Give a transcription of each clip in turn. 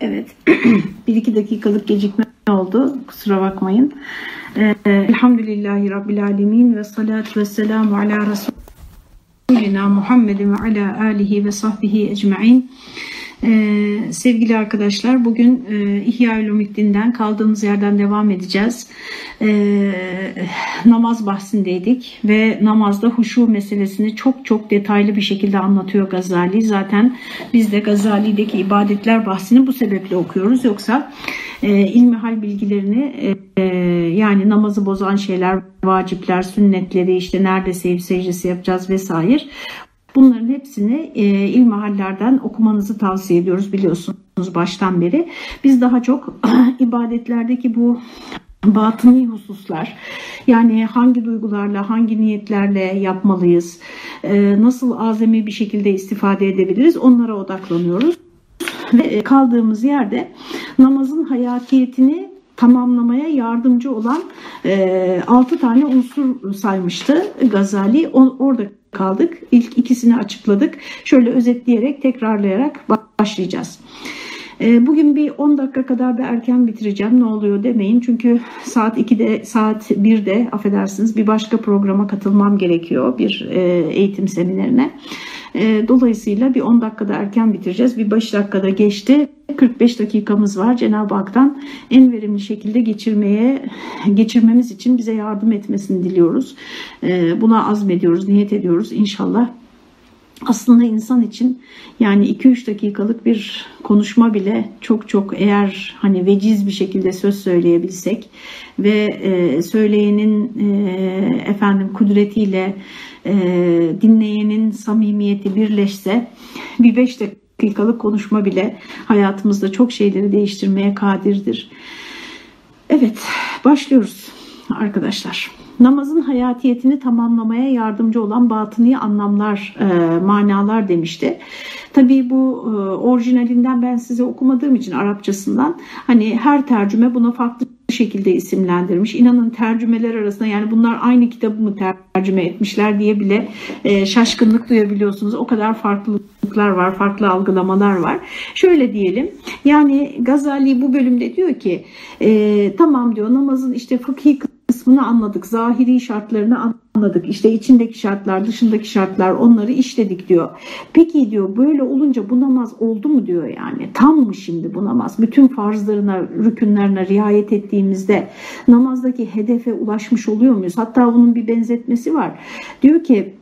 Evet, bir iki dakikalık gecikme oldu. Kusura bakmayın. Ee, Elhamdülillahi Rabbil Alemin ve salatu ve selamu ala Resulina Muhammedin ve ala alihi ve sahbihi ecma'in. Ee, sevgili arkadaşlar bugün e, İhya Ulumiddin'den kaldığımız yerden devam edeceğiz. Ee, namaz bahsindeydik ve namazda huşu meselesini çok çok detaylı bir şekilde anlatıyor Gazali. Zaten biz de Gazali'deki ibadetler bahsini bu sebeple okuyoruz. Yoksa e, ilmihal bilgilerini e, yani namazı bozan şeyler, vacipler, sünnetleri işte nerede sevgi secdesi yapacağız vesaire Bunların hepsini e, ilmihallerden okumanızı tavsiye ediyoruz biliyorsunuz baştan beri. Biz daha çok ibadetlerdeki bu batıni hususlar yani hangi duygularla hangi niyetlerle yapmalıyız e, nasıl azami bir şekilde istifade edebiliriz onlara odaklanıyoruz ve kaldığımız yerde namazın hayatiyetini tamamlamaya yardımcı olan e, 6 tane unsur saymıştı Gazali. O, orada kaldık. İlk ikisini açıkladık. Şöyle özetleyerek, tekrarlayarak başlayacağız. E, bugün bir 10 dakika kadar da erken bitireceğim. Ne oluyor demeyin. Çünkü saat 2'de, saat 1'de affedersiniz bir başka programa katılmam gerekiyor. Bir e, eğitim seminerine. E, dolayısıyla bir 10 dakikada erken bitireceğiz. Bir 5 dakikada geçti. 45 dakikamız var. Cenab-ı Hak'tan en verimli şekilde geçirmeye geçirmemiz için bize yardım etmesini diliyoruz. E, buna azmediyoruz, niyet ediyoruz. İnşallah aslında insan için yani 2-3 dakikalık bir konuşma bile çok çok eğer hani veciz bir şekilde söz söyleyebilsek ve e, söyleyenin e, efendim kudretiyle e, dinleyenin samimiyeti birleşse bir 5 dakikalık konuşma bile hayatımızda çok şeyleri değiştirmeye kadirdir. Evet başlıyoruz arkadaşlar namazın hayatiyetini tamamlamaya yardımcı olan batıni anlamlar, e, manalar demişti. Tabii bu e, orijinalinden ben size okumadığım için Arapçasından hani her tercüme buna farklı şekilde isimlendirmiş. İnanın tercümeler arasında yani bunlar aynı kitabı mı tercüme etmişler diye bile e, şaşkınlık duyabiliyorsunuz. O kadar farklılıklar var, farklı algılamalar var. Şöyle diyelim yani Gazali bu bölümde diyor ki e, tamam diyor namazın işte fıkhi kısmını anladık. Zahiri şartlarını anladık. İşte içindeki şartlar, dışındaki şartlar onları işledik diyor. Peki diyor böyle olunca bu namaz oldu mu diyor yani. Tam mı şimdi bu namaz? Bütün farzlarına, rükünlerine riayet ettiğimizde namazdaki hedefe ulaşmış oluyor muyuz? Hatta bunun bir benzetmesi var. Diyor ki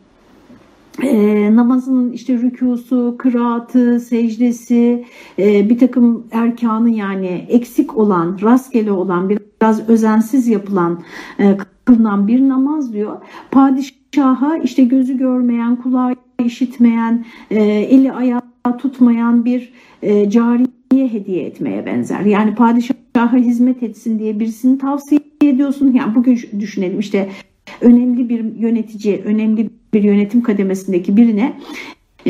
e, namazın işte rükusu, kıraatı, secdesi, e, bir takım erkanı yani eksik olan, rastgele olan, biraz özensiz yapılan, e, kılınan bir namaz diyor. Padişaha işte gözü görmeyen, kulağı işitmeyen, e, eli ayağı tutmayan bir e, cariye hediye etmeye benzer. Yani padişaha hizmet etsin diye birisini tavsiye ediyorsun. Yani bugün düşünelim işte önemli bir yönetici, önemli bir yönetim kademesindeki birine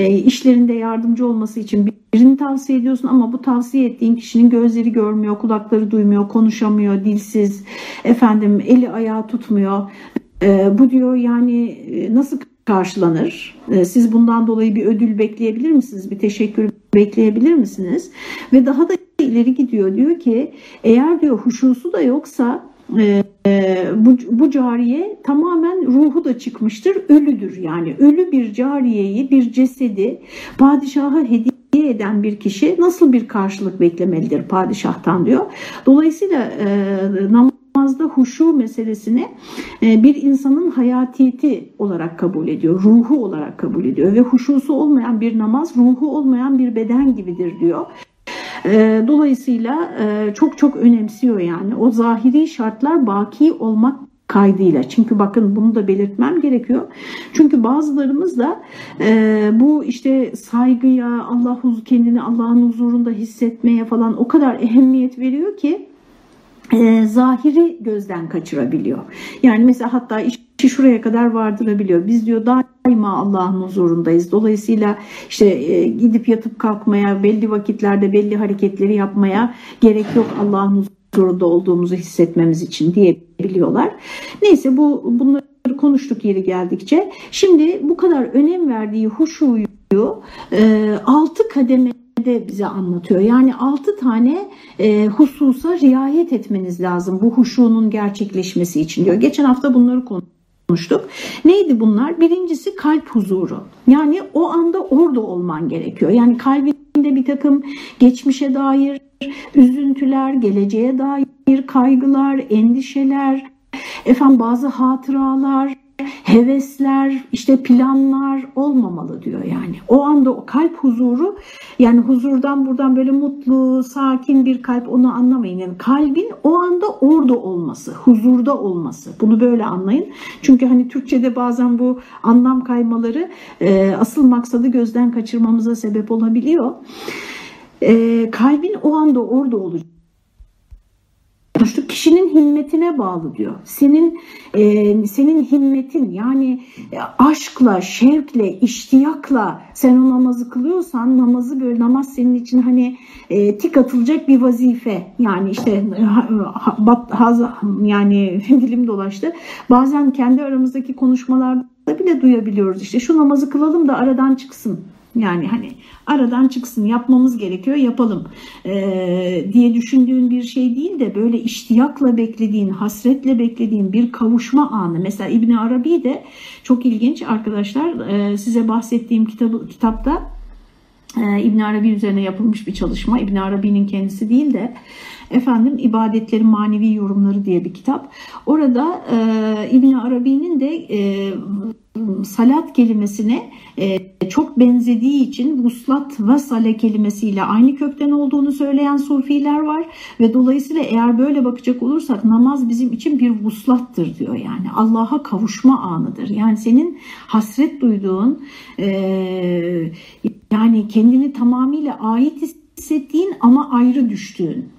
işlerinde yardımcı olması için birini tavsiye ediyorsun ama bu tavsiye ettiğin kişinin gözleri görmüyor, kulakları duymuyor, konuşamıyor, dilsiz, efendim eli ayağı tutmuyor. E, bu diyor yani e, nasıl karşılanır? E, siz bundan dolayı bir ödül bekleyebilir misiniz? Bir teşekkür bekleyebilir misiniz? Ve daha da ileri gidiyor diyor ki eğer diyor huşusu da yoksa e, bu, bu cariye tamamen ruhu da çıkmıştır, ölüdür. Yani ölü bir cariyeyi, bir cesedi padişaha hediye eden bir kişi nasıl bir karşılık beklemelidir padişahtan diyor. Dolayısıyla e, namazda huşu meselesini e, bir insanın hayatiyeti olarak kabul ediyor, ruhu olarak kabul ediyor ve huşusu olmayan bir namaz ruhu olmayan bir beden gibidir diyor. Ee, dolayısıyla e, çok çok önemsiyor yani. O zahiri şartlar baki olmak kaydıyla. Çünkü bakın bunu da belirtmem gerekiyor. Çünkü bazılarımız da e, bu işte saygıya, Allah kendini Allah'ın huzurunda hissetmeye falan o kadar ehemmiyet veriyor ki e, zahiri gözden kaçırabiliyor. Yani mesela hatta işi şuraya kadar vardırabiliyor. Biz diyor daima Allah'ın huzurundayız. Dolayısıyla işte e, gidip yatıp kalkmaya, belli vakitlerde belli hareketleri yapmaya gerek yok Allah'ın huzurunda olduğumuzu hissetmemiz için diyebiliyorlar. Neyse bu bunları konuştuk yeri geldikçe. Şimdi bu kadar önem verdiği huşuyu e, altı kademe de bize anlatıyor. Yani altı tane e, hususa riayet etmeniz lazım bu huşunun gerçekleşmesi için diyor. Geçen hafta bunları konuştuk. Neydi bunlar? Birincisi kalp huzuru. Yani o anda orada olman gerekiyor. Yani kalbinde bir takım geçmişe dair üzüntüler, geleceğe dair kaygılar, endişeler, efendim bazı hatıralar, hevesler, işte planlar olmamalı diyor yani. O anda o kalp huzuru yani huzurdan buradan böyle mutlu, sakin bir kalp onu anlamayın. Yani kalbin o anda orada olması, huzurda olması. Bunu böyle anlayın. Çünkü hani Türkçe'de bazen bu anlam kaymaları e, asıl maksadı gözden kaçırmamıza sebep olabiliyor. E, kalbin o anda orada olacak konuştuk. Kişinin himmetine bağlı diyor. Senin e, senin himmetin yani e, aşkla, şevkle, iştiyakla sen o namazı kılıyorsan namazı böyle namaz senin için hani e, tik atılacak bir vazife. Yani işte ha, bat, haz, yani dilim dolaştı. Bazen kendi aramızdaki konuşmalarda bile duyabiliyoruz. İşte şu namazı kılalım da aradan çıksın yani hani aradan çıksın yapmamız gerekiyor yapalım ee, diye düşündüğün bir şey değil de böyle iştiyakla beklediğin, hasretle beklediğin bir kavuşma anı. Mesela İbn Arabi de çok ilginç arkadaşlar ee, size bahsettiğim kitabı, kitapta e, İbn Arabi üzerine yapılmış bir çalışma. İbn Arabi'nin kendisi değil de efendim ibadetlerin manevi yorumları diye bir kitap. Orada e, İbn Arabi'nin de e, salat kelimesine e, çok benzediği için vuslat ve sale kelimesiyle aynı kökten olduğunu söyleyen sufiler var ve dolayısıyla eğer böyle bakacak olursak namaz bizim için bir vuslattır diyor yani Allah'a kavuşma anıdır. Yani senin hasret duyduğun e, yani kendini tamamıyla ait hissettiğin ama ayrı düştüğün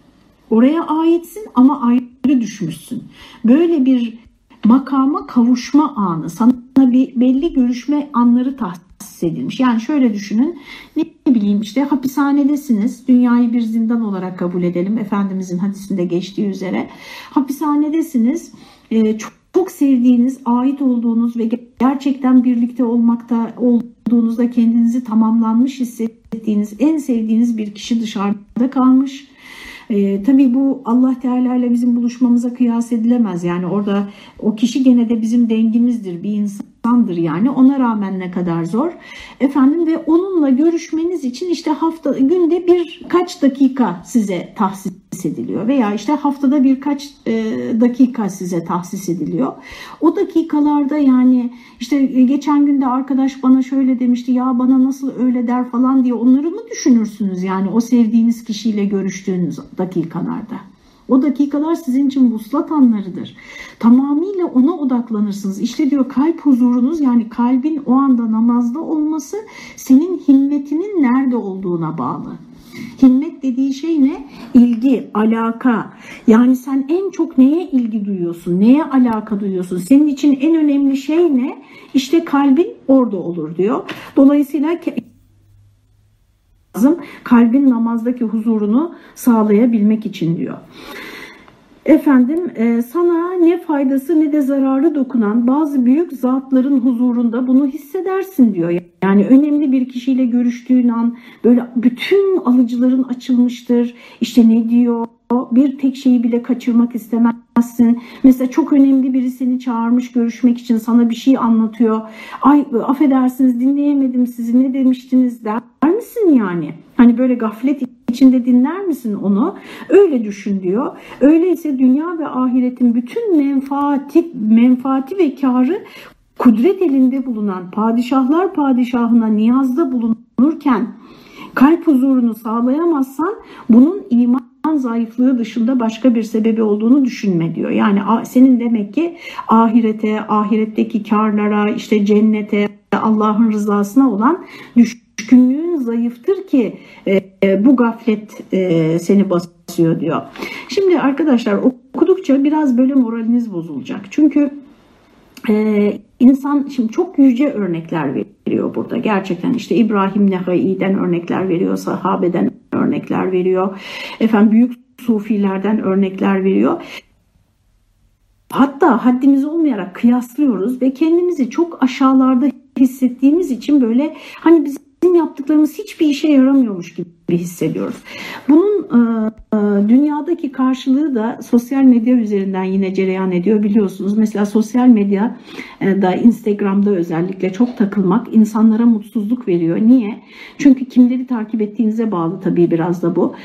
oraya aitsin ama ayrı düşmüşsün. Böyle bir makama kavuşma anı sana bir belli görüşme anları tahsis edilmiş. Yani şöyle düşünün ne bileyim işte hapishanedesiniz dünyayı bir zindan olarak kabul edelim Efendimizin hadisinde geçtiği üzere hapishanedesiniz e, çok çok sevdiğiniz, ait olduğunuz ve gerçekten birlikte olmakta olduğunuzda kendinizi tamamlanmış hissettiğiniz, en sevdiğiniz bir kişi dışarıda kalmış e, tabii bu Allah Teala ile bizim buluşmamıza kıyas edilemez. Yani orada o kişi gene de bizim dengimizdir bir insandır yani ona rağmen ne kadar zor. Efendim ve onunla görüşmeniz için işte hafta günde birkaç dakika size tahsis ediliyor veya işte haftada birkaç e, dakika size tahsis ediliyor. O dakikalarda yani işte geçen günde arkadaş bana şöyle demişti ya bana nasıl öyle der falan diye onları mı düşünürsünüz yani o sevdiğiniz kişiyle görüştüğünüz dakikalarda. O dakikalar sizin için vuslat anlarıdır. Tamamıyla ona odaklanırsınız. İşte diyor kalp huzurunuz yani kalbin o anda namazda olması senin himmetinin nerede olduğuna bağlı. Himmet dediği şey ne? İlgi, alaka. Yani sen en çok neye ilgi duyuyorsun? Neye alaka duyuyorsun? Senin için en önemli şey ne? İşte kalbin orada olur diyor. Dolayısıyla lazım kalbin namazdaki huzurunu sağlayabilmek için diyor. Efendim e, sana ne faydası ne de zararı dokunan bazı büyük zatların huzurunda bunu hissedersin diyor. Yani önemli bir kişiyle görüştüğün an böyle bütün alıcıların açılmıştır. İşte ne diyor? Bir tek şeyi bile kaçırmak istemezsin. Mesela çok önemli biri seni çağırmış görüşmek için sana bir şey anlatıyor. Ay affedersiniz dinleyemedim sizi ne demiştiniz der misin yani? Hani böyle gaflet içinde dinler misin onu? Öyle düşün diyor. Öyleyse dünya ve ahiretin bütün menfaati, menfaati ve karı kudret elinde bulunan padişahlar padişahına niyazda bulunurken kalp huzurunu sağlayamazsan bunun iman zayıflığı dışında başka bir sebebi olduğunu düşünme diyor. Yani senin demek ki ahirete, ahiretteki karlara, işte cennete, Allah'ın rızasına olan düşkünlüğün zayıftır ki e, bu gaflet e, seni basıyor diyor. Şimdi arkadaşlar okudukça biraz böyle moraliniz bozulacak. Çünkü ee, insan şimdi çok yüce örnekler veriyor burada. Gerçekten işte İbrahim Nehai'den örnekler veriyor, sahabeden örnekler veriyor. Efendim büyük sufilerden örnekler veriyor. Hatta haddimiz olmayarak kıyaslıyoruz ve kendimizi çok aşağılarda hissettiğimiz için böyle hani bizim yaptıklarımız hiçbir işe yaramıyormuş gibi hissediyoruz. Bunun e, e, dünyadaki karşılığı da sosyal medya üzerinden yine cereyan ediyor biliyorsunuz. Mesela sosyal medya e, da Instagram'da özellikle çok takılmak insanlara mutsuzluk veriyor. Niye? Çünkü kimleri takip ettiğinize bağlı tabii biraz da bu.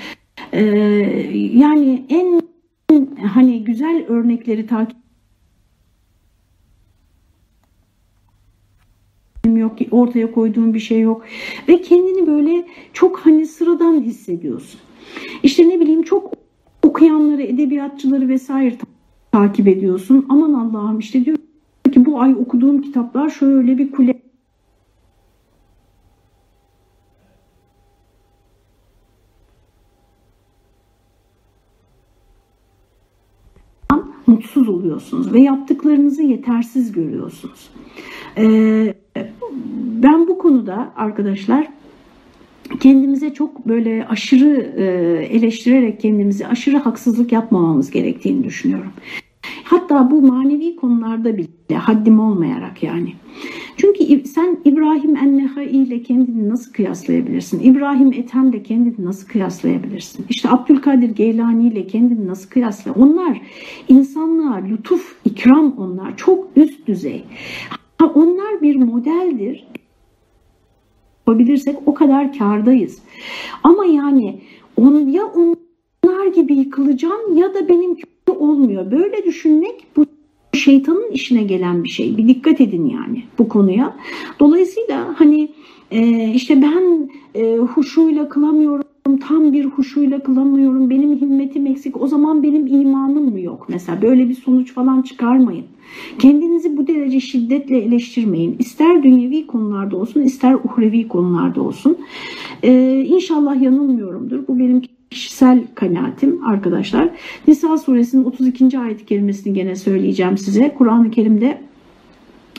Yani en hani güzel örnekleri takip yok, ortaya koyduğun bir şey yok ve kendini böyle çok hani sıradan hissediyorsun. İşte ne bileyim çok okuyanları, edebiyatçıları vesaire takip ediyorsun. Aman Allah'ım işte diyor ki bu ay okuduğum kitaplar şöyle bir kule mutsuz oluyorsunuz ve yaptıklarınızı yetersiz görüyorsunuz. Ee, ben bu konuda arkadaşlar kendimize çok böyle aşırı e, eleştirerek kendimizi aşırı haksızlık yapmamamız gerektiğini düşünüyorum. Hatta bu manevi konularda bile haddim olmayarak yani. Çünkü sen İbrahim Ennehai ile kendini nasıl kıyaslayabilirsin? İbrahim Ethem ile kendini nasıl kıyaslayabilirsin? İşte Abdülkadir Geylani ile kendini nasıl kıyasla? Onlar insanlığa lütuf, ikram onlar. Çok üst düzey. Onlar bir modeldir. Yapabilirsek o kadar kardayız. Ama yani on, ya onlar gibi yıkılacağım ya da benim olmuyor. Böyle düşünmek bu şeytanın işine gelen bir şey. Bir dikkat edin yani bu konuya. Dolayısıyla hani e, işte ben e, huşuyla kılamıyorum tam bir huşuyla kılamıyorum, benim himmetim eksik, o zaman benim imanım mı yok? Mesela böyle bir sonuç falan çıkarmayın. Kendinizi bu derece şiddetle eleştirmeyin. İster dünyevi konularda olsun, ister uhrevi konularda olsun. Ee, inşallah yanılmıyorumdur. Bu benim kişisel kanaatim arkadaşlar. Nisa suresinin 32. ayet kelimesini gene söyleyeceğim size. Kur'an-ı Kerim'de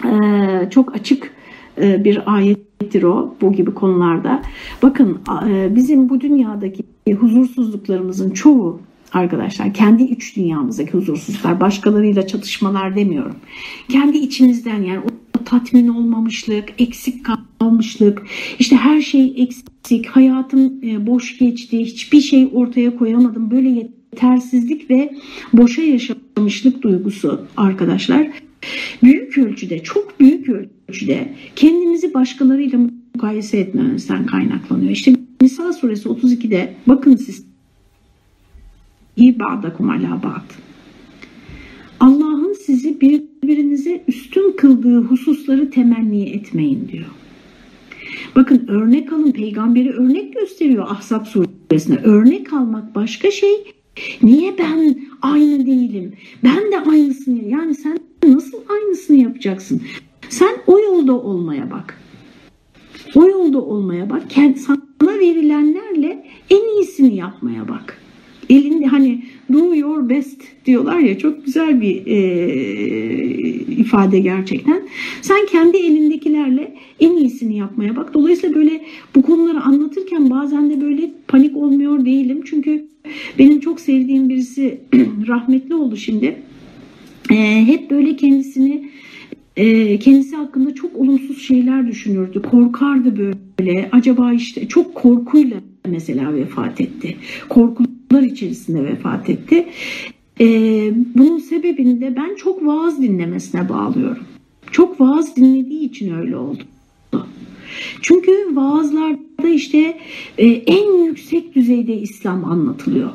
e, çok açık bir ayettir o bu gibi konularda. Bakın e, bizim bu dünyadaki huzursuzluklarımızın çoğu arkadaşlar kendi iç dünyamızdaki huzursuzluklar başkalarıyla çatışmalar demiyorum. Kendi içimizden yani o tatmin olmamışlık, eksik kalmışlık, işte her şey eksik, hayatım e, boş geçti, hiçbir şey ortaya koyamadım. Böyle yetersizlik ve boşa yaşamışlık duygusu arkadaşlar büyük ölçüde, çok büyük ölçüde kendimizi başkalarıyla mukayese etmemizden kaynaklanıyor. İşte Nisa suresi 32'de bakın siz iyi ba'dakum ala ba'd. Allah'ın sizi birbirinize üstün kıldığı hususları temenni etmeyin diyor. Bakın örnek alın peygamberi örnek gösteriyor Ahzab suresine. Örnek almak başka şey. Niye ben aynı değilim? Ben de aynısını yani sen nasıl aynısını yapacaksın? Sen o yolda olmaya bak. O yolda olmaya bak. Sana verilenlerle en iyisini yapmaya bak. Elinde hani do your best diyorlar ya çok güzel bir e, ifade gerçekten. Sen kendi elindekilerle en iyisini yapmaya bak. Dolayısıyla böyle bu konuları anlatırken bazen de böyle panik olmuyor değilim. Çünkü benim çok sevdiğim birisi rahmetli oldu şimdi. E, hep böyle kendisini e, kendisi hakkında çok olumsuz şeyler düşünürdü. Korkardı böyle. Acaba işte çok korkuyla mesela vefat etti. Korkular içerisinde vefat etti. E, bunun sebebini de ben çok vaaz dinlemesine bağlıyorum. Çok vaaz dinlediği için öyle oldu. Çünkü vaazlarda işte e, en yüksek düzeyde İslam anlatılıyor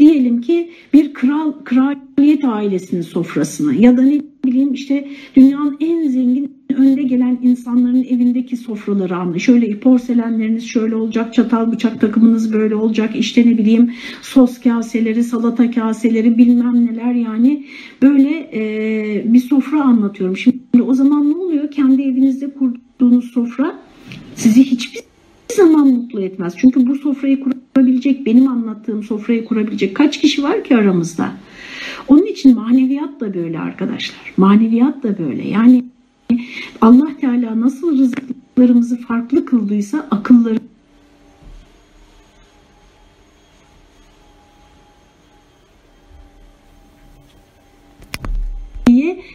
diyelim ki bir kral kraliyet ailesinin sofrasını ya da ne bileyim işte dünyanın en zengin önde gelen insanların evindeki sofraları anla. Şöyle porselenleriniz şöyle olacak, çatal bıçak takımınız böyle olacak. işte ne bileyim sos kaseleri, salata kaseleri bilmem neler yani böyle e, bir sofra anlatıyorum. Şimdi o zaman ne oluyor? Kendi evinizde kurduğunuz sofra sizi hiçbir zaman mutlu etmez. Çünkü bu sofrayı kurabilecek, benim anlattığım sofrayı kurabilecek kaç kişi var ki aramızda? Onun için maneviyat da böyle arkadaşlar. Maneviyat da böyle. Yani Allah Teala nasıl rızıklarımızı farklı kıldıysa akılları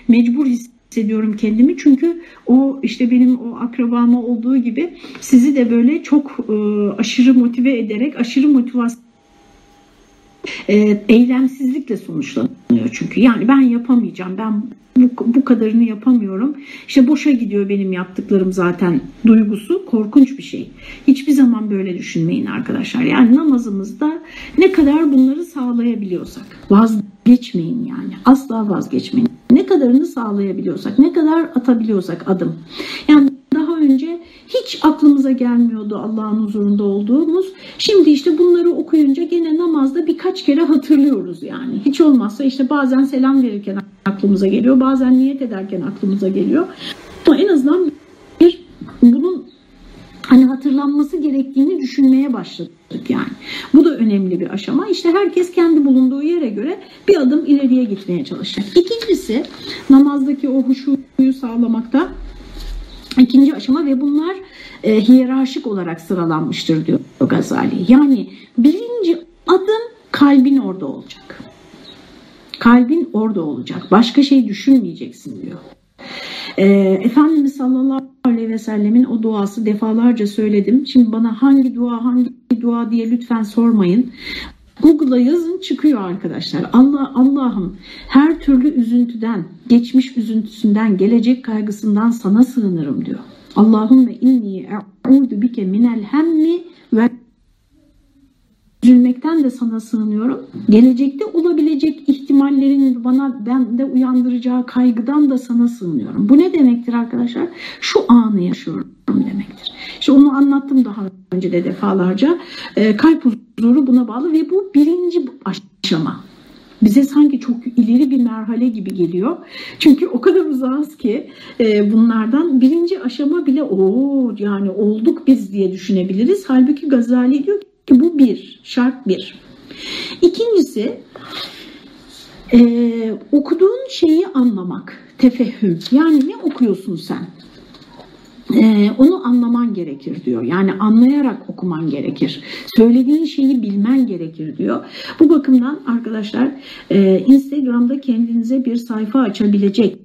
mecbur hissediyoruz hissediyorum kendimi. Çünkü o işte benim o akrabama olduğu gibi sizi de böyle çok e, aşırı motive ederek aşırı motivasyon e, eylemsizlikle sonuçlanıyor çünkü. Yani ben yapamayacağım, ben bu, bu kadarını yapamıyorum. İşte boşa gidiyor benim yaptıklarım zaten duygusu korkunç bir şey. Hiçbir zaman böyle düşünmeyin arkadaşlar. Yani namazımızda ne kadar bunları sağlayabiliyorsak vazgeçmeyin yani. Asla vazgeçmeyin. Ne kadarını sağlayabiliyorsak, ne kadar atabiliyorsak adım. Yani daha önce hiç aklımıza gelmiyordu Allah'ın huzurunda olduğumuz. Şimdi işte bunları okuyunca gene namazda birkaç kere hatırlıyoruz yani. Hiç olmazsa işte bazen selam verirken aklımıza geliyor, bazen niyet ederken aklımıza geliyor. Ama en azından bir bunun hani hatırlanması gerektiğini düşünmeye başladık yani. Bu da önemli bir aşama. İşte herkes kendi bulunduğu yere göre bir adım ileriye gitmeye çalışacak. İkincisi namazdaki o huşuyu sağlamakta ikinci aşama ve bunlar e, hiyerarşik olarak sıralanmıştır diyor Gazali. Yani birinci adım kalbin orada olacak. Kalbin orada olacak. Başka şey düşünmeyeceksin diyor. E, Efendimiz sallallahu aleyhi ve sellemin o duası defalarca söyledim. Şimdi bana hangi dua hangi dua diye lütfen sormayın. Google'a yazın çıkıyor arkadaşlar. Allah Allah'ım her türlü üzüntüden, geçmiş üzüntüsünden, gelecek kaygısından sana sığınırım diyor. Allahümme inni e'udu bike minel hemmi ve üzülmekten de sana sığınıyorum. Gelecekte olabilecek ihtimallerin bana bende uyandıracağı kaygıdan da sana sığınıyorum. Bu ne demektir arkadaşlar? Şu anı yaşıyorum demektir. İşte onu anlattım daha önce de defalarca. E, kalp huzuru buna bağlı ve bu birinci aşama. Bize sanki çok ileri bir merhale gibi geliyor. Çünkü o kadar uzağız ki e, bunlardan birinci aşama bile o yani olduk biz diye düşünebiliriz. Halbuki Gazali diyor ki bu bir, şart bir. İkincisi e, okuduğun şeyi anlamak, tefehüm. Yani ne okuyorsun sen? Ee, onu anlaman gerekir diyor. Yani anlayarak okuman gerekir. Söylediğin şeyi bilmen gerekir diyor. Bu bakımdan arkadaşlar e, Instagram'da kendinize bir sayfa açabilecek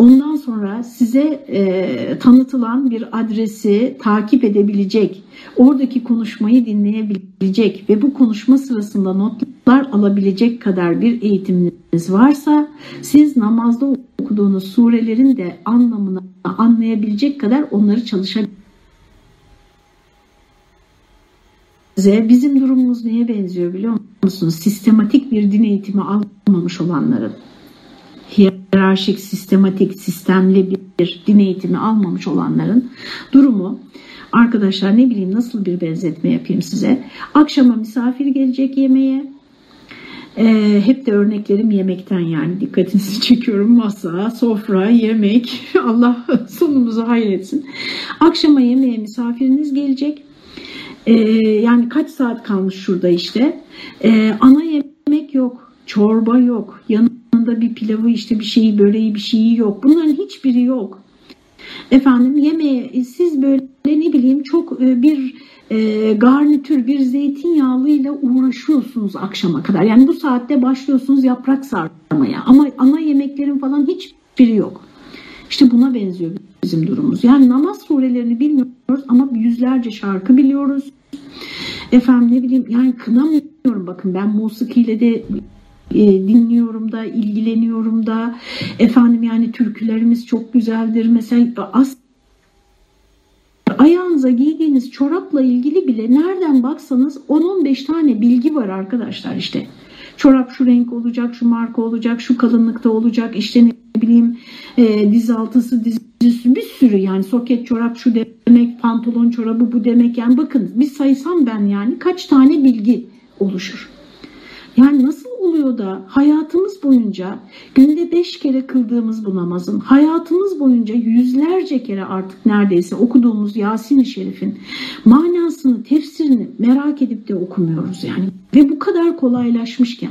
Ondan sonra size e, tanıtılan bir adresi takip edebilecek, oradaki konuşmayı dinleyebilecek ve bu konuşma sırasında notlar alabilecek kadar bir eğitiminiz varsa siz namazda okuduğunuz surelerin de anlamını anlayabilecek kadar onları çalışabilirsiniz. Bizim durumumuz neye benziyor biliyor musunuz? Sistematik bir din eğitimi almamış olanların hiyerarşik, sistematik, sistemli bir din eğitimi almamış olanların durumu arkadaşlar ne bileyim nasıl bir benzetme yapayım size. Akşama misafir gelecek yemeğe. Ee, hep de örneklerim yemekten yani dikkatinizi çekiyorum masa, sofra, yemek Allah sonumuzu hayretsin. Akşama yemeğe misafiriniz gelecek. Ee, yani kaç saat kalmış şurada işte. Ee, ana yemek yok, çorba yok, yanı yanında bir pilavı işte bir şeyi böreği bir şeyi yok. Bunların hiçbiri yok. Efendim yemeğe siz böyle ne bileyim çok e, bir e, garnitür bir zeytinyağlıyla uğraşıyorsunuz akşama kadar. Yani bu saatte başlıyorsunuz yaprak sarmaya ama ana yemeklerin falan hiçbiri yok. İşte buna benziyor bizim durumumuz. Yani namaz surelerini bilmiyoruz ama yüzlerce şarkı biliyoruz. Efendim ne bileyim yani kınamıyorum bakın ben musikiyle de e, dinliyorum da, ilgileniyorum da. Efendim yani türkülerimiz çok güzeldir. Mesela as ayağınıza giydiğiniz çorapla ilgili bile nereden baksanız 10-15 tane bilgi var arkadaşlar işte. Çorap şu renk olacak, şu marka olacak, şu kalınlıkta olacak, işte ne bileyim e, diz altısı, diz üstü bir sürü yani soket çorap şu demek, pantolon çorabı bu demek yani bakın bir saysam ben yani kaç tane bilgi oluşur. Yani nasıl oluyor da hayatımız boyunca günde beş kere kıldığımız bu namazın, hayatımız boyunca yüzlerce kere artık neredeyse okuduğumuz Yasin-i Şerif'in manasını, tefsirini merak edip de okumuyoruz yani. Ve bu kadar kolaylaşmışken.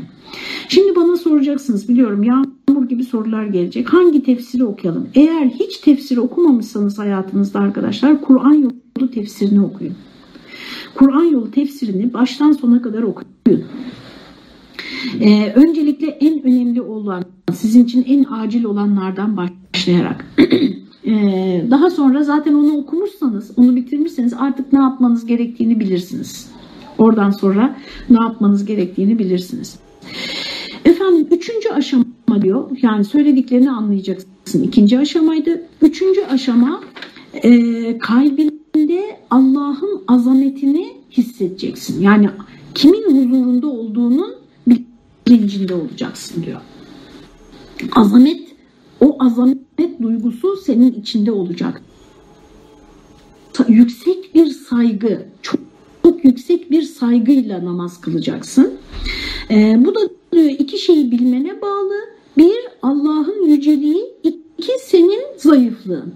Şimdi bana soracaksınız biliyorum yağmur gibi sorular gelecek. Hangi tefsiri okuyalım? Eğer hiç tefsiri okumamışsanız hayatınızda arkadaşlar Kur'an yolu tefsirini okuyun. Kur'an yolu tefsirini baştan sona kadar okuyun. Ee, öncelikle en önemli olan, sizin için en acil olanlardan başlayarak. ee, daha sonra zaten onu okumuşsanız, onu bitirmişseniz artık ne yapmanız gerektiğini bilirsiniz. Oradan sonra ne yapmanız gerektiğini bilirsiniz. Efendim üçüncü aşama diyor. Yani söylediklerini anlayacaksın. İkinci aşamaydı. Üçüncü aşama e, kalbinde Allah'ın azametini hissedeceksin. Yani kimin huzurunda olduğunun bilincinde olacaksın diyor. Azamet, o azamet duygusu senin içinde olacak. Yüksek bir saygı, çok, çok yüksek bir saygıyla namaz kılacaksın. Ee, bu da diyor iki şeyi bilmene bağlı. Bir Allah'ın yüceliği, iki senin zayıflığın.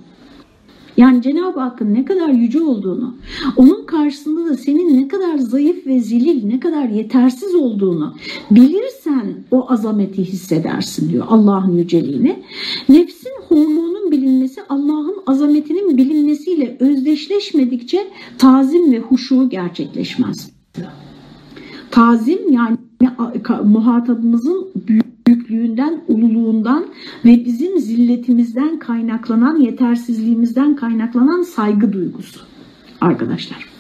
Yani Cenab-ı Hakk'ın ne kadar yüce olduğunu, onun karşısında da senin ne kadar zayıf ve zelil, ne kadar yetersiz olduğunu bilirsen o azameti hissedersin diyor Allah'ın yüceliğini. Nefsin hormonun bilinmesi Allah'ın azametinin bilinmesiyle özdeşleşmedikçe tazim ve huşu gerçekleşmez. Tazim yani muhatabımızın büyüklüğünden, ululuğundan ve bizim zilletimizden kaynaklanan, yetersizliğimizden kaynaklanan saygı duygusu arkadaşlar.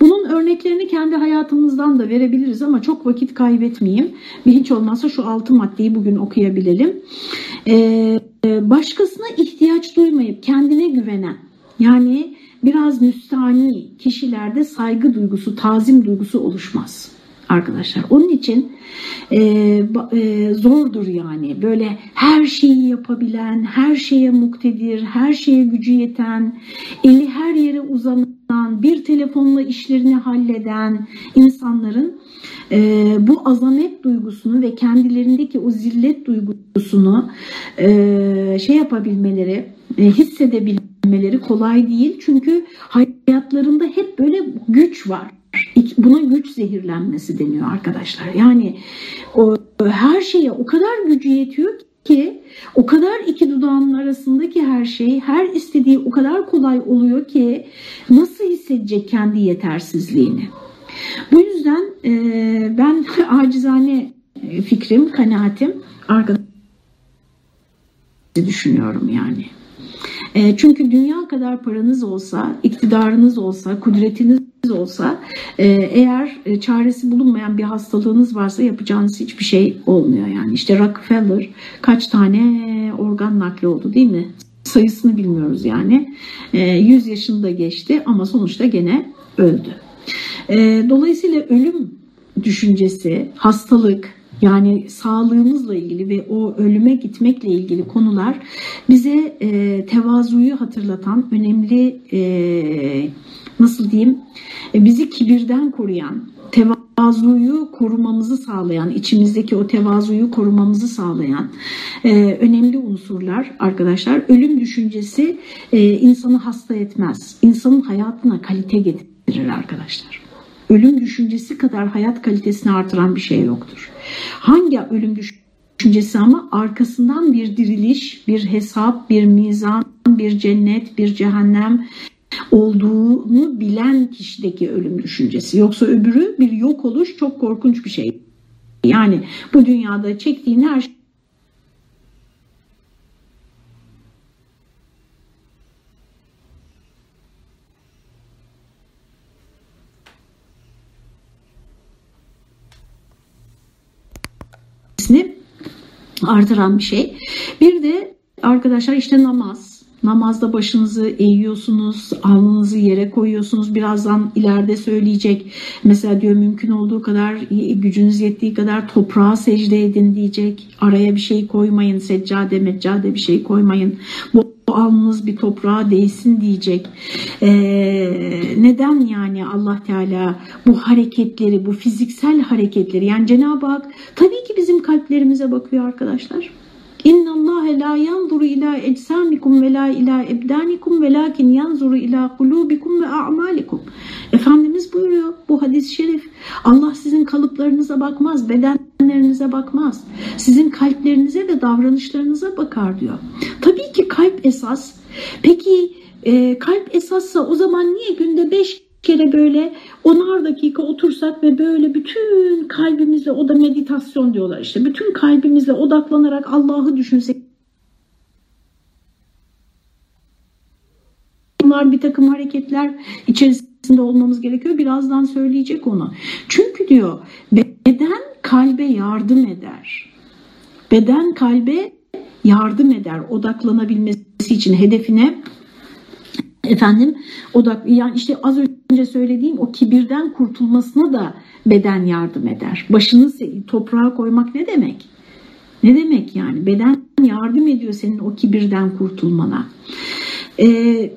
Bunun örneklerini kendi hayatımızdan da verebiliriz ama çok vakit kaybetmeyeyim. Bir hiç olmazsa şu altı maddeyi bugün okuyabilelim. Ee, başkasına ihtiyaç duymayıp kendine güvenen yani biraz müstani kişilerde saygı duygusu, tazim duygusu oluşmaz arkadaşlar. Onun için e, e, zordur yani böyle her şeyi yapabilen, her şeye muktedir, her şeye gücü yeten, eli her yere uzanan, bir telefonla işlerini halleden insanların e, bu azamet duygusunu ve kendilerindeki o zillet duygusunu e, şey yapabilmeleri, e, hissedebilmeleri kolay değil. Çünkü hayatlarında hep böyle güç var. Buna güç zehirlenmesi deniyor arkadaşlar. Yani o, her şeye o kadar gücü yetiyor ki o kadar iki dudağının arasındaki her şey her istediği o kadar kolay oluyor ki nasıl hissedecek kendi yetersizliğini. Bu yüzden e, ben acizane fikrim, kanaatim arkadaşlar düşünüyorum yani. E, çünkü dünya kadar paranız olsa, iktidarınız olsa, kudretiniz olsa e, eğer e, çaresi bulunmayan bir hastalığınız varsa yapacağınız hiçbir şey olmuyor yani. İşte Rockefeller kaç tane organ nakli oldu değil mi? Sayısını bilmiyoruz yani. 100 yaşında geçti ama sonuçta gene öldü. Dolayısıyla ölüm düşüncesi, hastalık, yani sağlığımızla ilgili ve o ölüme gitmekle ilgili konular bize e, tevazuyu hatırlatan önemli e, nasıl diyeyim e, bizi kibirden koruyan tevazuyu korumamızı sağlayan içimizdeki o tevazuyu korumamızı sağlayan e, önemli unsurlar arkadaşlar ölüm düşüncesi e, insanı hasta etmez insanın hayatına kalite getirir arkadaşlar ölüm düşüncesi kadar hayat kalitesini artıran bir şey yoktur. Hangi ölüm düşüncesi ama arkasından bir diriliş, bir hesap, bir mizan, bir cennet, bir cehennem olduğunu bilen kişideki ölüm düşüncesi. Yoksa öbürü bir yok oluş çok korkunç bir şey. Yani bu dünyada çektiğin her şey artıran bir şey. Bir de arkadaşlar işte namaz. Namazda başınızı eğiyorsunuz, alnınızı yere koyuyorsunuz. Birazdan ileride söyleyecek. Mesela diyor mümkün olduğu kadar, gücünüz yettiği kadar toprağa secde edin diyecek. Araya bir şey koymayın, seccade meccade bir şey koymayın. Bu alnınız bir toprağa değsin diyecek. Ee, neden yani Allah Teala bu hareketleri, bu fiziksel hareketleri yani Cenab-ı Hak tabii ki bizim kalplerimize bakıyor arkadaşlar. İnna Allah la yanzuru ila eczamikum ve la ila ebdanikum velakin yanzuru ila kulubikum ve a'malikum. Efendimiz buyuruyor bu hadis-i şerif. Allah sizin kalıplarınıza bakmaz, bedenlerinize bakmaz. Sizin kalplerinize ve davranışlarınıza bakar diyor. Tabii ki kalp esas. Peki e, kalp esassa o zaman niye günde beş kere böyle onar dakika otursak ve böyle bütün kalbimizle o da meditasyon diyorlar işte bütün kalbimizle odaklanarak Allah'ı düşünsek bunlar bir takım hareketler içerisinde olmamız gerekiyor. Birazdan söyleyecek onu. Çünkü diyor beden kalbe yardım eder. Beden kalbe yardım eder odaklanabilmesi için hedefine efendim odak yani işte az önce söylediğim o kibirden kurtulmasına da beden yardım eder. Başını toprağa koymak ne demek? Ne demek yani? Beden yardım ediyor senin o kibirden kurtulmana. E,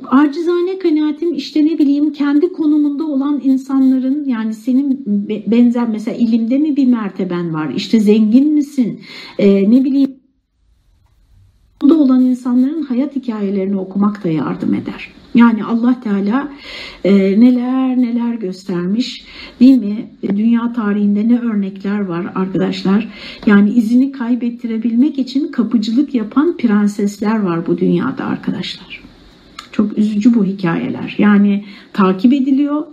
acizane kanaatim işte ne bileyim kendi konumunda olan insanların yani senin benzer mesela ilimde mi bir merteben var işte zengin misin e, ne bileyim da olan insanların hayat hikayelerini okumak da yardım eder. Yani Allah Teala e, neler neler göstermiş değil mi? E, dünya tarihinde ne örnekler var arkadaşlar. Yani izini kaybettirebilmek için kapıcılık yapan prensesler var bu dünyada arkadaşlar. Çok üzücü bu hikayeler. Yani takip ediliyor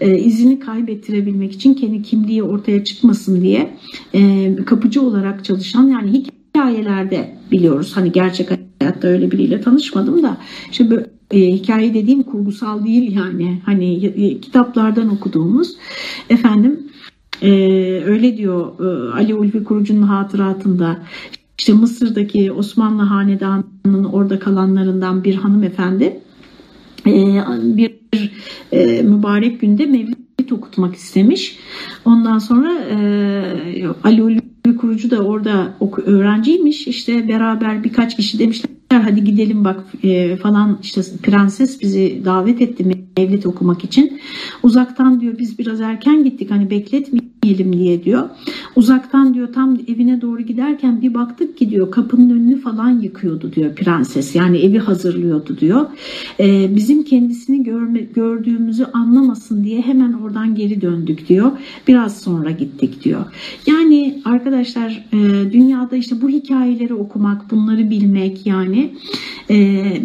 e, izini kaybettirebilmek için kendi kimliği ortaya çıkmasın diye e, kapıcı olarak çalışan yani hikayelerde biliyoruz. Hani gerçek hayatta öyle biriyle tanışmadım da işte böyle e, hikaye dediğim kurgusal değil yani hani e, kitaplardan okuduğumuz efendim e, öyle diyor e, Ali Ulvi Kurucu'nun hatıratında işte Mısır'daki Osmanlı Hanedanı'nın orada kalanlarından bir hanımefendi e, bir e, mübarek günde mevlid okutmak istemiş. Ondan sonra e, Ali Ulvi kurucu da orada öğrenciymiş. İşte beraber birkaç kişi demişler hadi gidelim bak e, falan işte prenses bizi davet etti mevlid okumak için. Uzaktan diyor biz biraz erken gittik hani bekletmeyelim diye diyor. Uzaktan diyor tam evine doğru giderken bir baktık ki diyor kapının önünü falan yıkıyordu diyor prenses. Yani evi hazırlıyordu diyor. E, bizim kendisini görme, gördüğümüzü anlamasın diye hemen oradan geri döndük diyor. Biraz sonra gittik diyor. Yani arkadaşlar e, dünyada işte bu hikayeleri okumak, bunları bilmek yani e,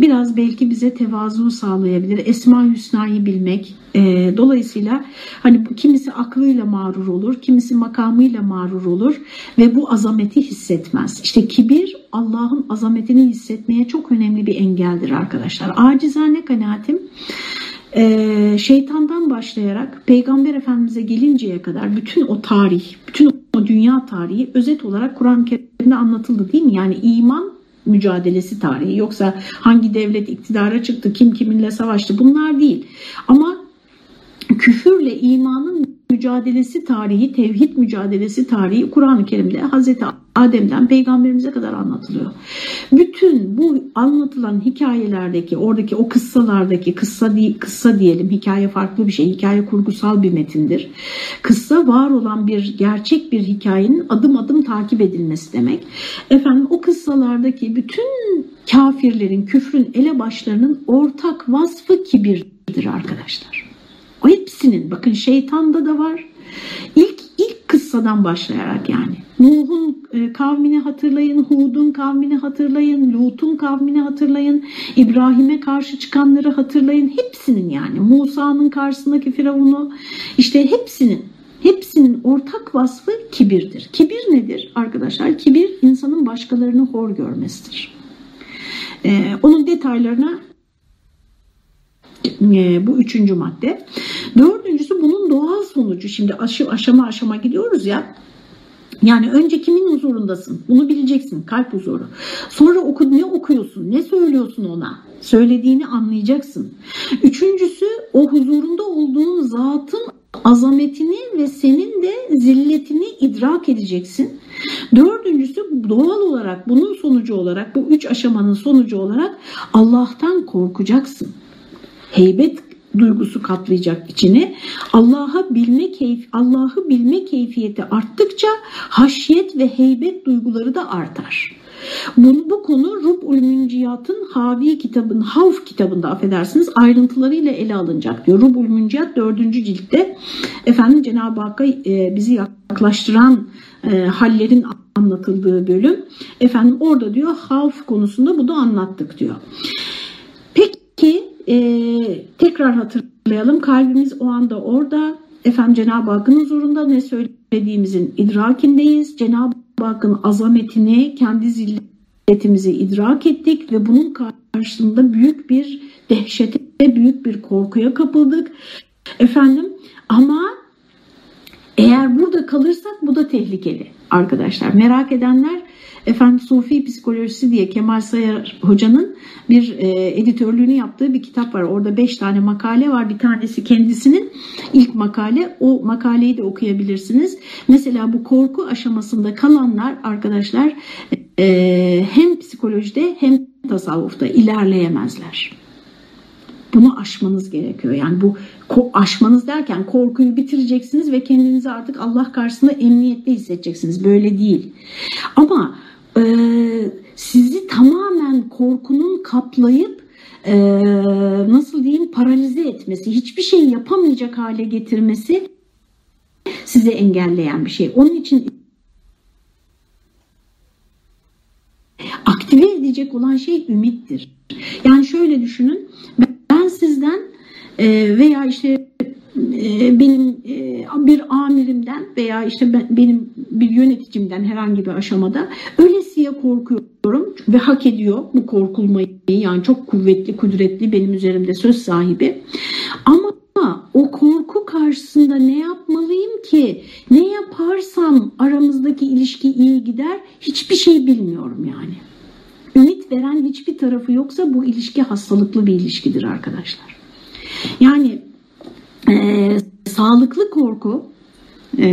biraz belki bize tevazu sağlayabilir. Esma Hüsna'yı bilmek. E, dolayısıyla hani kimisi aklıyla mağrur olur, kimisi makamıyla mağrur olur ve bu azameti hissetmez. İşte kibir Allah'ın azametini hissetmeye çok önemli bir engeldir arkadaşlar. Acizane kanaatim ee, şeytandan başlayarak peygamber efendimize gelinceye kadar bütün o tarih, bütün o dünya tarihi özet olarak Kur'an-ı Kerim'de anlatıldı değil mi? Yani iman mücadelesi tarihi. Yoksa hangi devlet iktidara çıktı, kim kiminle savaştı bunlar değil. Ama küfürle imanın mücadelesi tarihi, tevhid mücadelesi tarihi Kur'an-ı Kerim'de Hazreti Adem'den peygamberimize kadar anlatılıyor. Bütün bu anlatılan hikayelerdeki, oradaki o kıssalardaki kıssa kıssa diyelim, hikaye farklı bir şey, hikaye kurgusal bir metindir. Kıssa var olan bir gerçek bir hikayenin adım adım takip edilmesi demek. Efendim o kıssalardaki bütün kafirlerin, küfrün elebaşlarının ortak vasfı kibirdir arkadaşlar. O hepsinin bakın şeytanda da var. İlk ilk kıssadan başlayarak yani. Nuh'un e, kavmini hatırlayın, Hud'un kavmini hatırlayın, Lut'un kavmini hatırlayın, İbrahim'e karşı çıkanları hatırlayın. Hepsinin yani Musa'nın karşısındaki Firavun'u işte hepsinin hepsinin ortak vasfı kibirdir. Kibir nedir arkadaşlar? Kibir insanın başkalarını hor görmesidir. Ee, onun detaylarına e, bu üçüncü madde. Dördüncüsü bunun doğal sonucu. Şimdi aşama aşama gidiyoruz ya. Yani önce kimin huzurundasın? Bunu bileceksin. Kalp huzuru. Sonra oku, ne okuyorsun? Ne söylüyorsun ona? Söylediğini anlayacaksın. Üçüncüsü o huzurunda olduğun zatın azametini ve senin de zilletini idrak edeceksin. Dördüncüsü doğal olarak bunun sonucu olarak bu üç aşamanın sonucu olarak Allah'tan korkacaksın heybet duygusu kaplayacak içini. Allah'a bilme keyf Allah'ı bilme keyfiyeti arttıkça haşyet ve heybet duyguları da artar. Bunu, bu konu Rub'ul Münciyat'ın Havi kitabın, Havf kitabında affedersiniz ayrıntılarıyla ele alınacak diyor. Rub'ul Münciyat 4. ciltte efendim Cenab-ı Hakk'a e, bizi yaklaştıran e, hallerin anlatıldığı bölüm. Efendim orada diyor Havf konusunda bunu anlattık diyor. Peki e, tekrar hatırlayalım. Kalbimiz o anda orada. Efendim Cenab-ı Hakk'ın huzurunda ne söylediğimizin idrakindeyiz. Cenab-ı Hakk'ın azametini, kendi zilletimizi idrak ettik ve bunun karşılığında büyük bir dehşete, büyük bir korkuya kapıldık. Efendim ama eğer burada kalırsak bu da tehlikeli arkadaşlar. Merak edenler efendim Sufi Psikolojisi diye Kemal Sayar Hoca'nın bir e, editörlüğünü yaptığı bir kitap var. Orada beş tane makale var. Bir tanesi kendisinin ilk makale. O makaleyi de okuyabilirsiniz. Mesela bu korku aşamasında kalanlar arkadaşlar e, hem psikolojide hem tasavvufta ilerleyemezler. Bunu aşmanız gerekiyor. Yani bu aşmanız derken korkuyu bitireceksiniz ve kendinizi artık Allah karşısında emniyette hissedeceksiniz. Böyle değil. Ama e, sizi tamamen korkunun kaplayıp e, nasıl diyeyim paralize etmesi, hiçbir şey yapamayacak hale getirmesi sizi engelleyen bir şey. Onun için aktive edecek olan şey ümittir. Yani şöyle düşünün ben sizden e, veya işte benim e, bir amirimden veya işte benim bir yöneticimden herhangi bir aşamada öylesiye korkuyorum ve hak ediyor bu korkulmayı. Yani çok kuvvetli kudretli benim üzerimde söz sahibi. Ama o korku karşısında ne yapmalıyım ki? Ne yaparsam aramızdaki ilişki iyi gider hiçbir şey bilmiyorum yani. Ümit veren hiçbir tarafı yoksa bu ilişki hastalıklı bir ilişkidir arkadaşlar. Yani e, sağlıklı korku e,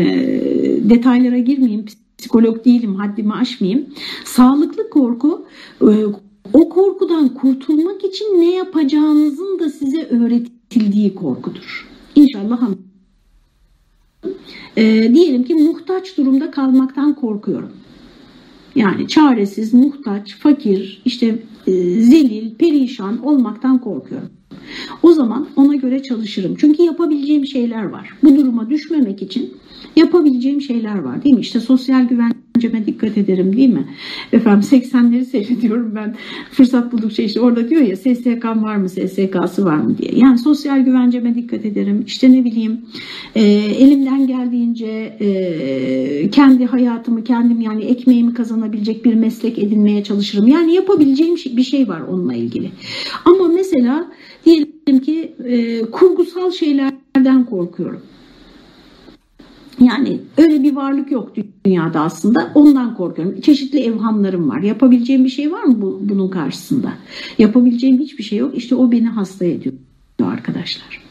detaylara girmeyeyim psikolog değilim haddimi aşmayayım. Sağlıklı korku e, o korkudan kurtulmak için ne yapacağınızın da size öğretildiği korkudur. İnşallah. E, diyelim ki muhtaç durumda kalmaktan korkuyorum. Yani çaresiz, muhtaç, fakir, işte e, zelil, perişan olmaktan korkuyorum. O zaman ona göre çalışırım. Çünkü yapabileceğim şeyler var. Bu duruma düşmemek için yapabileceğim şeyler var değil mi? İşte sosyal güvenceme dikkat ederim değil mi? Efendim 80'leri seyrediyorum ben fırsat buldukça işte orada diyor ya SSK'm var mı SSK'sı var mı diye. Yani sosyal güvenceme dikkat ederim. İşte ne bileyim e, elimden geldiğince e, kendi hayatımı kendim yani ekmeğimi kazanabilecek bir meslek edinmeye çalışırım. Yani yapabileceğim bir şey var onunla ilgili. Ama mesela diyelim ki e, kurgusal şeylerden korkuyorum. Yani öyle bir varlık yok dünyada aslında. Ondan korkuyorum. Çeşitli evhamlarım var. Yapabileceğim bir şey var mı bu, bunun karşısında? Yapabileceğim hiçbir şey yok. İşte o beni hasta ediyor arkadaşlar.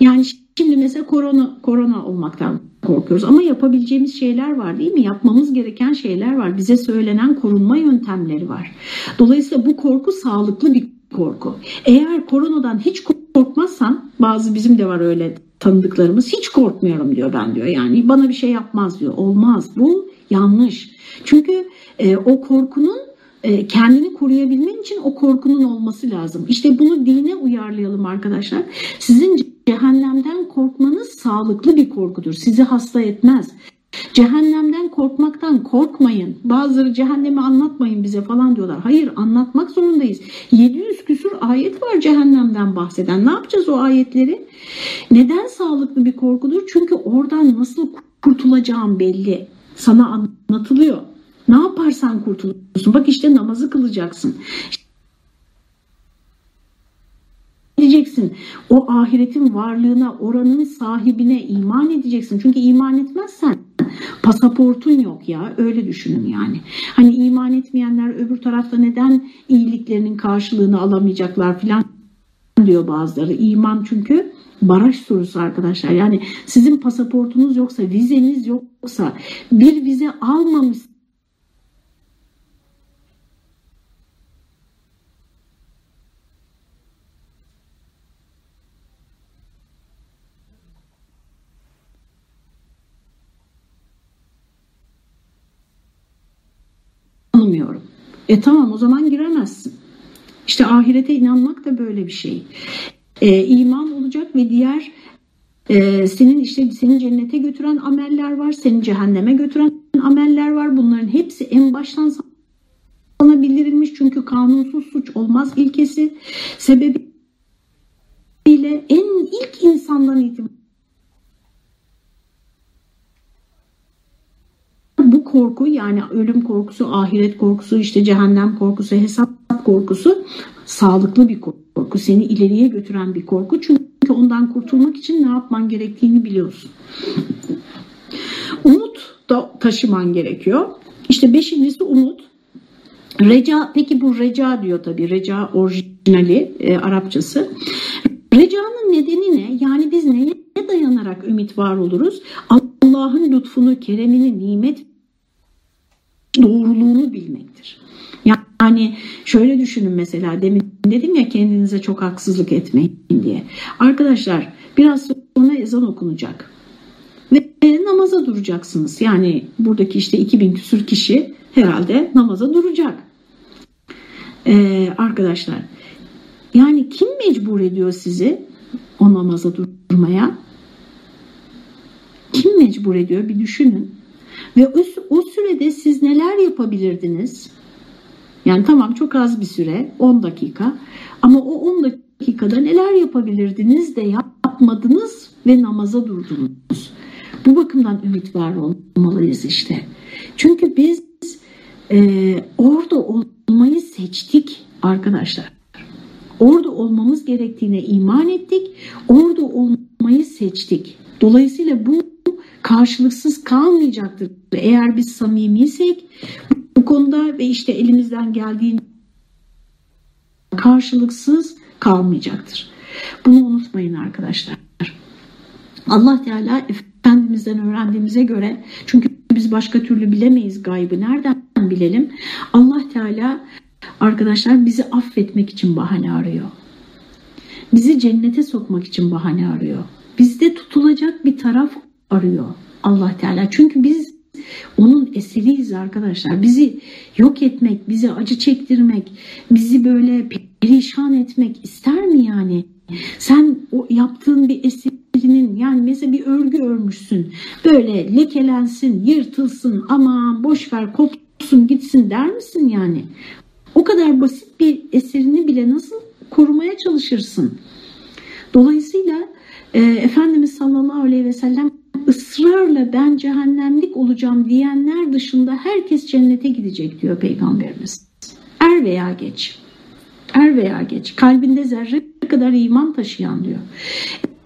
Yani şimdi mesela korona korona olmaktan korkuyoruz ama yapabileceğimiz şeyler var değil mi? Yapmamız gereken şeyler var. Bize söylenen korunma yöntemleri var. Dolayısıyla bu korku sağlıklı bir korku. Eğer koronadan hiç korkmazsan bazı bizim de var öyle tanıdıklarımız hiç korkmuyorum diyor ben diyor. Yani bana bir şey yapmaz diyor. Olmaz. Bu yanlış. Çünkü e, o korkunun e, kendini koruyabilmen için o korkunun olması lazım. İşte bunu dine uyarlayalım arkadaşlar. Sizin cehennemden korkmanız sağlıklı bir korkudur. Sizi hasta etmez. Cehennemden korkmaktan korkmayın. Bazıları cehennemi anlatmayın bize falan diyorlar. Hayır anlatmak zorundayız. 700 küsur ayet var cehennemden bahseden. Ne yapacağız o ayetleri? Neden sağlıklı bir korkudur? Çünkü oradan nasıl kurtulacağım belli. Sana anlatılıyor. Ne yaparsan kurtulursun. Bak işte namazı kılacaksın edeceksin. O ahiretin varlığına, oranın sahibine iman edeceksin. Çünkü iman etmezsen pasaportun yok ya. Öyle düşünün yani. Hani iman etmeyenler öbür tarafta neden iyiliklerinin karşılığını alamayacaklar filan diyor bazıları. İman çünkü baraj sorusu arkadaşlar. Yani sizin pasaportunuz yoksa, vizeniz yoksa, bir vize almamış E tamam o zaman giremezsin. İşte ahirete inanmak da böyle bir şey. E, iman olacak ve diğer e, senin işte senin cennete götüren ameller var, seni cehenneme götüren ameller var. Bunların hepsi en baştan sana bildirilmiş çünkü kanunsuz suç olmaz ilkesi. Sebebi bile en ilk insandan itibaren bu korku yani ölüm korkusu, ahiret korkusu, işte cehennem korkusu, hesap korkusu sağlıklı bir korku. Seni ileriye götüren bir korku. Çünkü ondan kurtulmak için ne yapman gerektiğini biliyorsun. Umut da taşıman gerekiyor. İşte beşincisi umut. Reca, peki bu reca diyor tabii. Reca orijinali e, Arapçası. Recanın nedeni ne? Yani biz neye dayanarak ümit var oluruz? Allah'ın lütfunu, keremini, nimet doğruluğunu bilmektir. Yani şöyle düşünün mesela demin dedim ya kendinize çok haksızlık etmeyin diye. Arkadaşlar biraz sonra ezan okunacak. Ve namaza duracaksınız. Yani buradaki işte 2000 küsür kişi herhalde namaza duracak. Ee, arkadaşlar yani kim mecbur ediyor sizi o namaza durmaya? Kim mecbur ediyor bir düşünün. Ve o, sürede siz neler yapabilirdiniz? Yani tamam çok az bir süre 10 dakika ama o 10 dakikada neler yapabilirdiniz de yapmadınız ve namaza durdunuz. Bu bakımdan ümit var olmalıyız işte. Çünkü biz e, orada olmayı seçtik arkadaşlar. Orada olmamız gerektiğine iman ettik. Orada olmayı seçtik. Dolayısıyla bu karşılıksız kalmayacaktır. Eğer biz samimiysek bu konuda ve işte elimizden geldiğin karşılıksız kalmayacaktır. Bunu unutmayın arkadaşlar. Allah Teala Efendimiz'den öğrendiğimize göre çünkü biz başka türlü bilemeyiz gaybı. Nereden bilelim? Allah Teala arkadaşlar bizi affetmek için bahane arıyor. Bizi cennete sokmak için bahane arıyor. Bizde tutulacak bir taraf arıyor Allah Teala. Çünkü biz onun eseriyiz arkadaşlar. Bizi yok etmek, bizi acı çektirmek, bizi böyle perişan etmek ister mi yani? Sen o yaptığın bir eserinin yani mesela bir örgü örmüşsün. Böyle lekelensin, yırtılsın, aman boş ver kopsun gitsin der misin yani? O kadar basit bir eserini bile nasıl korumaya çalışırsın? Dolayısıyla e, Efendimiz sallallahu aleyhi ve sellem ısrarla ben cehennemlik olacağım diyenler dışında herkes cennete gidecek diyor Peygamberimiz. Er veya geç. Er veya geç. Kalbinde zerre kadar iman taşıyan diyor.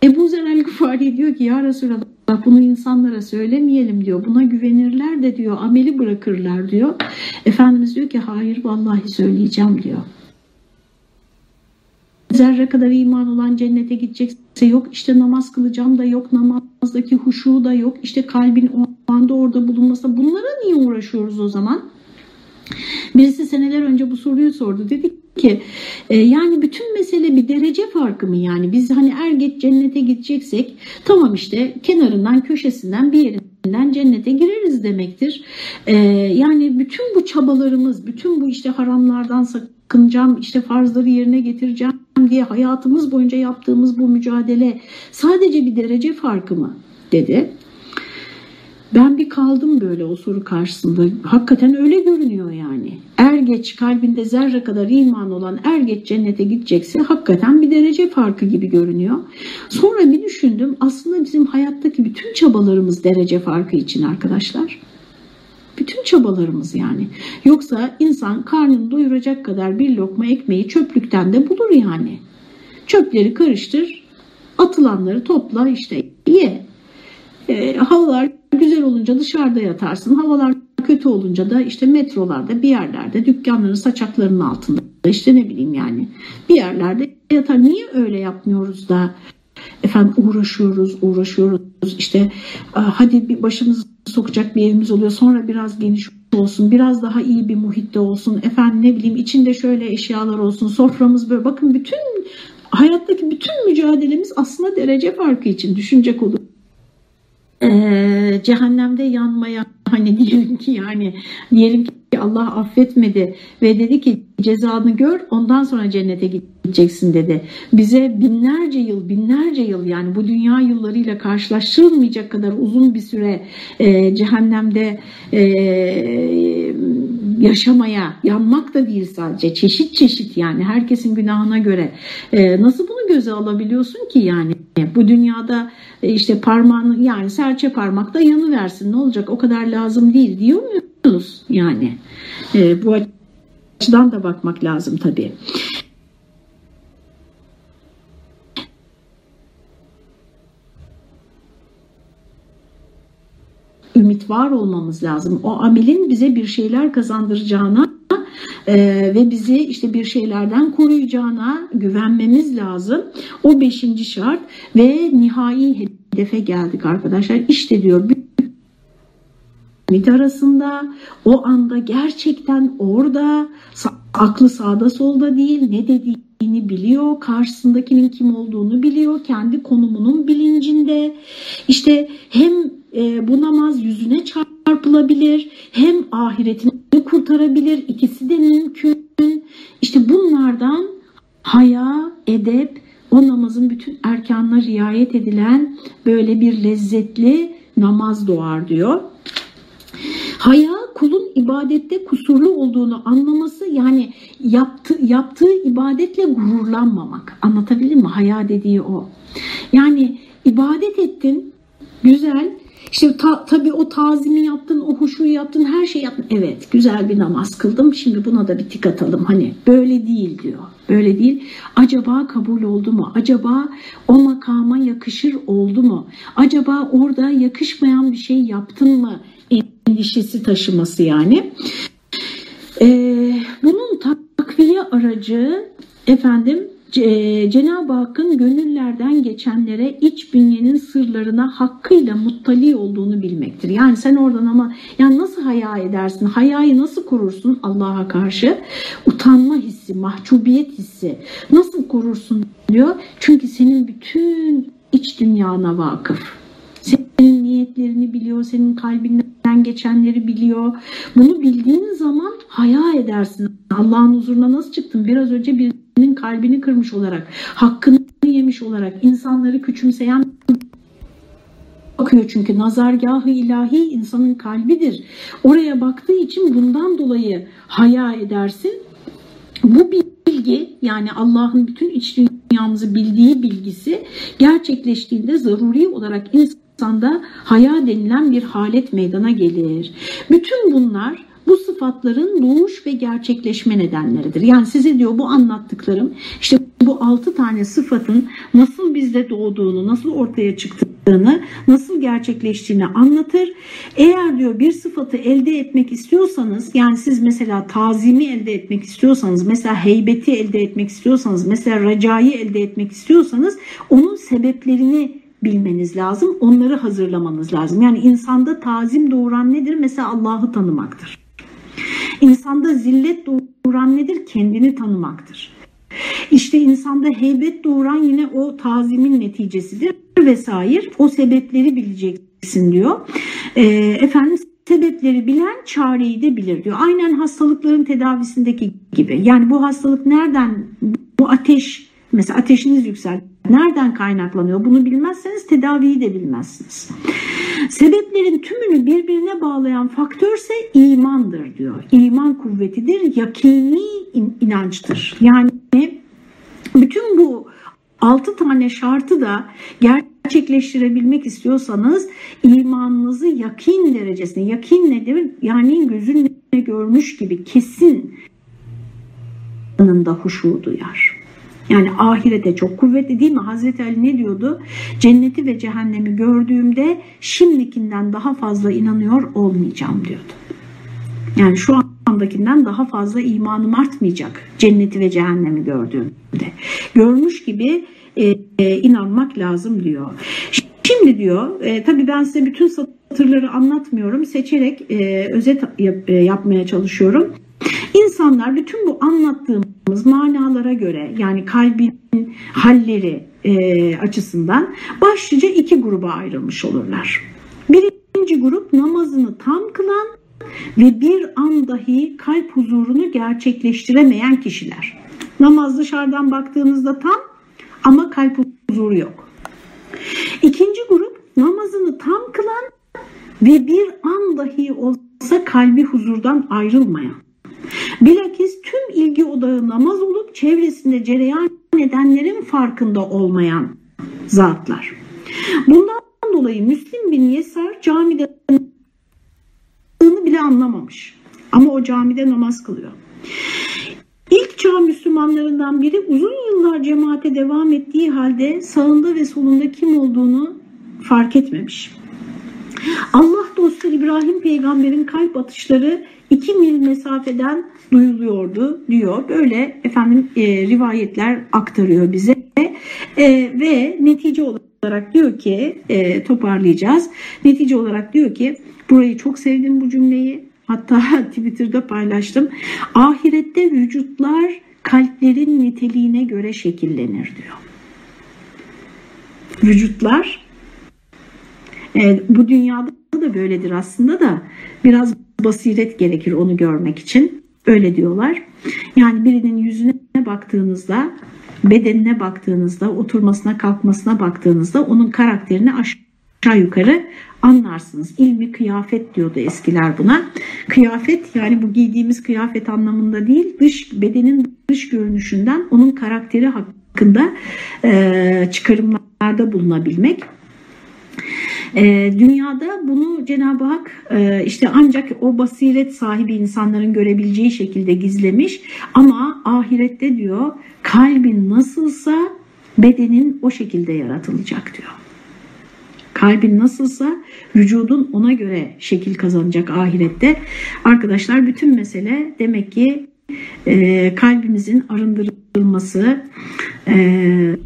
Ebu Zer el-Gıfari diyor ki ya Resulallah bunu insanlara söylemeyelim diyor. Buna güvenirler de diyor ameli bırakırlar diyor. Efendimiz diyor ki hayır vallahi söyleyeceğim diyor zerre kadar iman olan cennete gidecekse yok işte namaz kılacağım da yok namazdaki huşu da yok işte kalbin o anda orada bulunması bunlara niye uğraşıyoruz o zaman? Birisi seneler önce bu soruyu sordu dedi ki e, yani bütün mesele bir derece farkı mı yani biz hani er geç cennete gideceksek tamam işte kenarından köşesinden bir yerinden cennete gireriz demektir. E, yani bütün bu çabalarımız bütün bu işte haramlardan sakınacağım işte farzları yerine getireceğim diye hayatımız boyunca yaptığımız bu mücadele sadece bir derece farkı mı dedi. Ben bir kaldım böyle o soru karşısında. Hakikaten öyle görünüyor yani. Er geç kalbinde zerre kadar iman olan er geç cennete gidecekse hakikaten bir derece farkı gibi görünüyor. Sonra bir düşündüm aslında bizim hayattaki bütün çabalarımız derece farkı için arkadaşlar. Bütün çabalarımız yani. Yoksa insan karnını doyuracak kadar bir lokma ekmeği çöplükten de bulur yani. Çöpleri karıştır, atılanları topla işte ye. E, havalar güzel olunca dışarıda yatarsın. Havalar kötü olunca da işte metrolarda bir yerlerde dükkanların saçaklarının altında işte ne bileyim yani bir yerlerde yatar. Niye öyle yapmıyoruz da? Efendim uğraşıyoruz uğraşıyoruz. İşte hadi bir başımızı sokacak bir evimiz oluyor. Sonra biraz geniş olsun biraz daha iyi bir muhitte olsun. Efendim ne bileyim içinde şöyle eşyalar olsun soframız böyle. Bakın bütün hayattaki bütün mücadelemiz aslında derece farkı için. Düşünecek olur ee, cehennemde yanmaya hani diyelim ki yani diyelim ki Allah affetmedi ve dedi ki cezanı gör ondan sonra cennete gideceksin dedi. Bize binlerce yıl binlerce yıl yani bu dünya yıllarıyla karşılaştırılmayacak kadar uzun bir süre e, cehennemde e, yaşamaya yanmak da değil sadece çeşit çeşit yani herkesin günahına göre e, nasıl bunu göze alabiliyorsun ki yani bu dünyada e, işte parmağını yani serçe parmakta yanı versin ne olacak o kadar lazım değil diyor muyuz yani e, bu açıdan da bakmak lazım tabii. ümit var olmamız lazım. O amelin bize bir şeyler kazandıracağına e, ve bizi işte bir şeylerden koruyacağına güvenmemiz lazım. O beşinci şart ve nihai hedefe geldik arkadaşlar. İşte diyor ümit arasında o anda gerçekten orada aklı sağda solda değil ne dediğini biliyor karşısındakinin kim olduğunu biliyor kendi konumunun bilincinde işte hem e, bu namaz yüzüne çarpılabilir hem ahiretini kurtarabilir ikisi de mümkün işte bunlardan haya edep o namazın bütün erkanına riayet edilen böyle bir lezzetli namaz doğar diyor. Haya kulun ibadette kusurlu olduğunu anlaması yani yaptı, yaptığı ibadetle gururlanmamak. Anlatabildim mi? Haya dediği o. Yani ibadet ettin güzel işte ta, tabii o tazimi yaptın, o huşuyu yaptın, her şey yaptın. Evet güzel bir namaz kıldım. Şimdi buna da bir tik atalım. Hani böyle değil diyor. Böyle değil. Acaba kabul oldu mu? Acaba o makama yakışır oldu mu? Acaba orada yakışmayan bir şey yaptın mı? endişesi taşıması yani. Ee, bunun takviye aracı efendim Cenab-ı Hakk'ın gönüllerden geçenlere iç bünyenin sırlarına hakkıyla muttali olduğunu bilmektir. Yani sen oradan ama yani nasıl haya edersin? Hayayı nasıl korursun Allah'a karşı? Utanma hissi, mahcubiyet hissi nasıl korursun diyor. Çünkü senin bütün iç dünyana vakıf. Senin niyetlerini biliyor, senin kalbinden geçenleri biliyor. Bunu bildiğin zaman haya edersin. Allah'ın huzuruna nasıl çıktın? Biraz önce birinin kalbini kırmış olarak, hakkını yemiş olarak, insanları küçümseyen bakıyor çünkü nazargahı ilahi insanın kalbidir. Oraya baktığı için bundan dolayı haya edersin. Bu bilgi yani Allah'ın bütün iç dünyamızı bildiği bilgisi gerçekleştiğinde zaruri olarak insan insanda haya denilen bir halet meydana gelir. Bütün bunlar bu sıfatların doğuş ve gerçekleşme nedenleridir. Yani size diyor bu anlattıklarım işte bu altı tane sıfatın nasıl bizde doğduğunu, nasıl ortaya çıktığını, nasıl gerçekleştiğini anlatır. Eğer diyor bir sıfatı elde etmek istiyorsanız yani siz mesela tazimi elde etmek istiyorsanız, mesela heybeti elde etmek istiyorsanız, mesela racayı elde etmek istiyorsanız onun sebeplerini bilmeniz lazım. Onları hazırlamanız lazım. Yani insanda tazim doğuran nedir? Mesela Allah'ı tanımaktır. İnsanda zillet doğuran nedir? Kendini tanımaktır. İşte insanda heybet doğuran yine o tazimin neticesidir vesaire. O sebepleri bileceksin diyor. E, efendim sebepleri bilen çareyi de bilir diyor. Aynen hastalıkların tedavisindeki gibi. Yani bu hastalık nereden, bu ateş, mesela ateşiniz yükseldi Nereden kaynaklanıyor? Bunu bilmezseniz tedaviyi de bilmezsiniz. Sebeplerin tümünü birbirine bağlayan faktörse imandır diyor. İman kuvvetidir, yakini inançtır. Yani bütün bu altı tane şartı da gerçekleştirebilmek istiyorsanız imanınızı yakin derecesine, yakin nedir? Yani gözünle görmüş gibi kesin yanında huşu duyar. Yani ahirete çok kuvvetli değil mi? Hazreti Ali ne diyordu? Cenneti ve cehennemi gördüğümde şimdikinden daha fazla inanıyor olmayacağım diyordu. Yani şu andakinden daha fazla imanım artmayacak cenneti ve cehennemi gördüğümde. Görmüş gibi e, e, inanmak lazım diyor. Şimdi diyor, e, tabii ben size bütün satırları anlatmıyorum. Seçerek e, özet yap, e, yapmaya çalışıyorum. İnsanlar bütün bu anlattığımız manalara göre yani kalbin halleri e, açısından başlıca iki gruba ayrılmış olurlar. Birinci grup namazını tam kılan ve bir an dahi kalp huzurunu gerçekleştiremeyen kişiler. Namaz dışarıdan baktığınızda tam ama kalp huzuru yok. İkinci grup namazını tam kılan ve bir an dahi olsa kalbi huzurdan ayrılmayan. Bilakis tüm ilgi odağı namaz olup çevresinde cereyan edenlerin farkında olmayan zatlar. Bundan dolayı Müslim bin Yesar camide bile anlamamış. Ama o camide namaz kılıyor. İlk çağ Müslümanlarından biri uzun yıllar cemaate devam ettiği halde sağında ve solunda kim olduğunu fark etmemiş. Allah dostu İbrahim peygamberin kalp atışları iki mil mesafeden duyuluyordu diyor. Böyle efendim e, rivayetler aktarıyor bize e, ve netice olarak diyor ki e, toparlayacağız. Netice olarak diyor ki burayı çok sevdim bu cümleyi. Hatta Twitter'da paylaştım. Ahirette vücutlar kalplerin niteliğine göre şekillenir diyor. Vücutlar e, bu dünyada da böyledir aslında da biraz basiret gerekir onu görmek için. Öyle diyorlar. Yani birinin yüzüne baktığınızda, bedenine baktığınızda, oturmasına kalkmasına baktığınızda onun karakterini aşağı yukarı anlarsınız. İlmi kıyafet diyordu eskiler buna. Kıyafet yani bu giydiğimiz kıyafet anlamında değil, dış bedenin dış görünüşünden onun karakteri hakkında e, çıkarımlarda bulunabilmek. E, dünyada bunu Cenab-ı Hak e, işte ancak o basiret sahibi insanların görebileceği şekilde gizlemiş ama ahirette diyor kalbin nasılsa bedenin o şekilde yaratılacak diyor. Kalbin nasılsa vücudun ona göre şekil kazanacak ahirette. Arkadaşlar bütün mesele demek ki e, kalbimizin arındırılması e, e,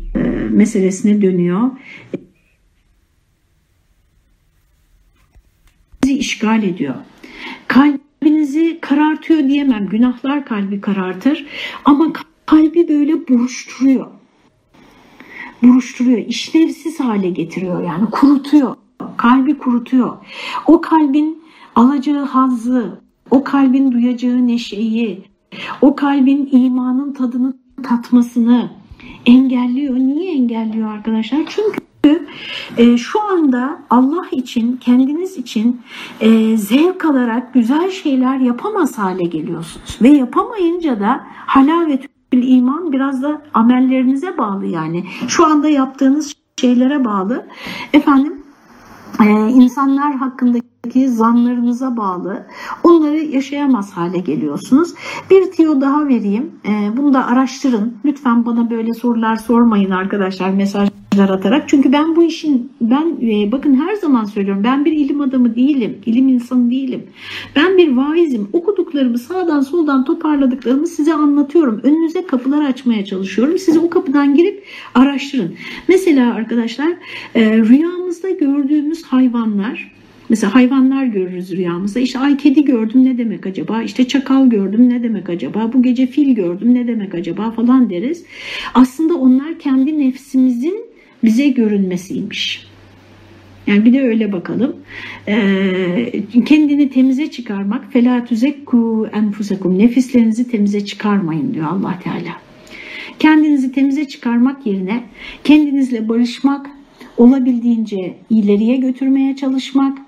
meselesine dönüyor. Bizi işgal ediyor. Kalbinizi karartıyor diyemem. Günahlar kalbi karartır ama kalbi böyle buruşturuyor buruşturuyor, işlevsiz hale getiriyor yani kurutuyor, kalbi kurutuyor. O kalbin alacağı hazzı, o kalbin duyacağı neşeyi, o kalbin imanın tadını tatmasını engelliyor. Niye engelliyor arkadaşlar? Çünkü e, şu anda Allah için, kendiniz için e, zevk alarak güzel şeyler yapamaz hale geliyorsunuz. Ve yapamayınca da halavet iman biraz da amellerinize bağlı yani. Şu anda yaptığınız şeylere bağlı. Efendim e, insanlar hakkındaki zanlarınıza bağlı. Onları yaşayamaz hale geliyorsunuz. Bir tiyo daha vereyim. E, bunu da araştırın. Lütfen bana böyle sorular sormayın arkadaşlar mesaj atarak. Çünkü ben bu işin ben e, bakın her zaman söylüyorum ben bir ilim adamı değilim. ilim insanı değilim. Ben bir vaizim. Okuduklarımı sağdan soldan toparladıklarımı size anlatıyorum. Önünüze kapılar açmaya çalışıyorum. Siz o kapıdan girip araştırın. Mesela arkadaşlar e, rüyamızda gördüğümüz hayvanlar Mesela hayvanlar görürüz rüyamızda. İşte ay kedi gördüm ne demek acaba? İşte çakal gördüm ne demek acaba? Bu gece fil gördüm ne demek acaba falan deriz. Aslında onlar kendi nefsimizin bize görünmesiymiş. Yani bir de öyle bakalım. Ee, kendini temize çıkarmak فَلَا تُزَكُّوا enfusakum Nefislerinizi temize çıkarmayın diyor allah Teala. Kendinizi temize çıkarmak yerine kendinizle barışmak, olabildiğince ileriye götürmeye çalışmak,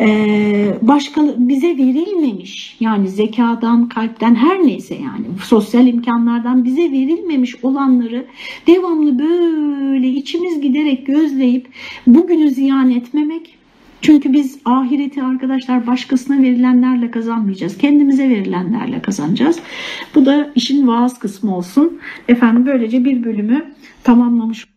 ee, başka bize verilmemiş yani zekadan, kalpten her neyse yani sosyal imkanlardan bize verilmemiş olanları devamlı böyle içimiz giderek gözleyip bugünü ziyan etmemek çünkü biz ahireti arkadaşlar başkasına verilenlerle kazanmayacağız. Kendimize verilenlerle kazanacağız. Bu da işin vaaz kısmı olsun. Efendim böylece bir bölümü tamamlamış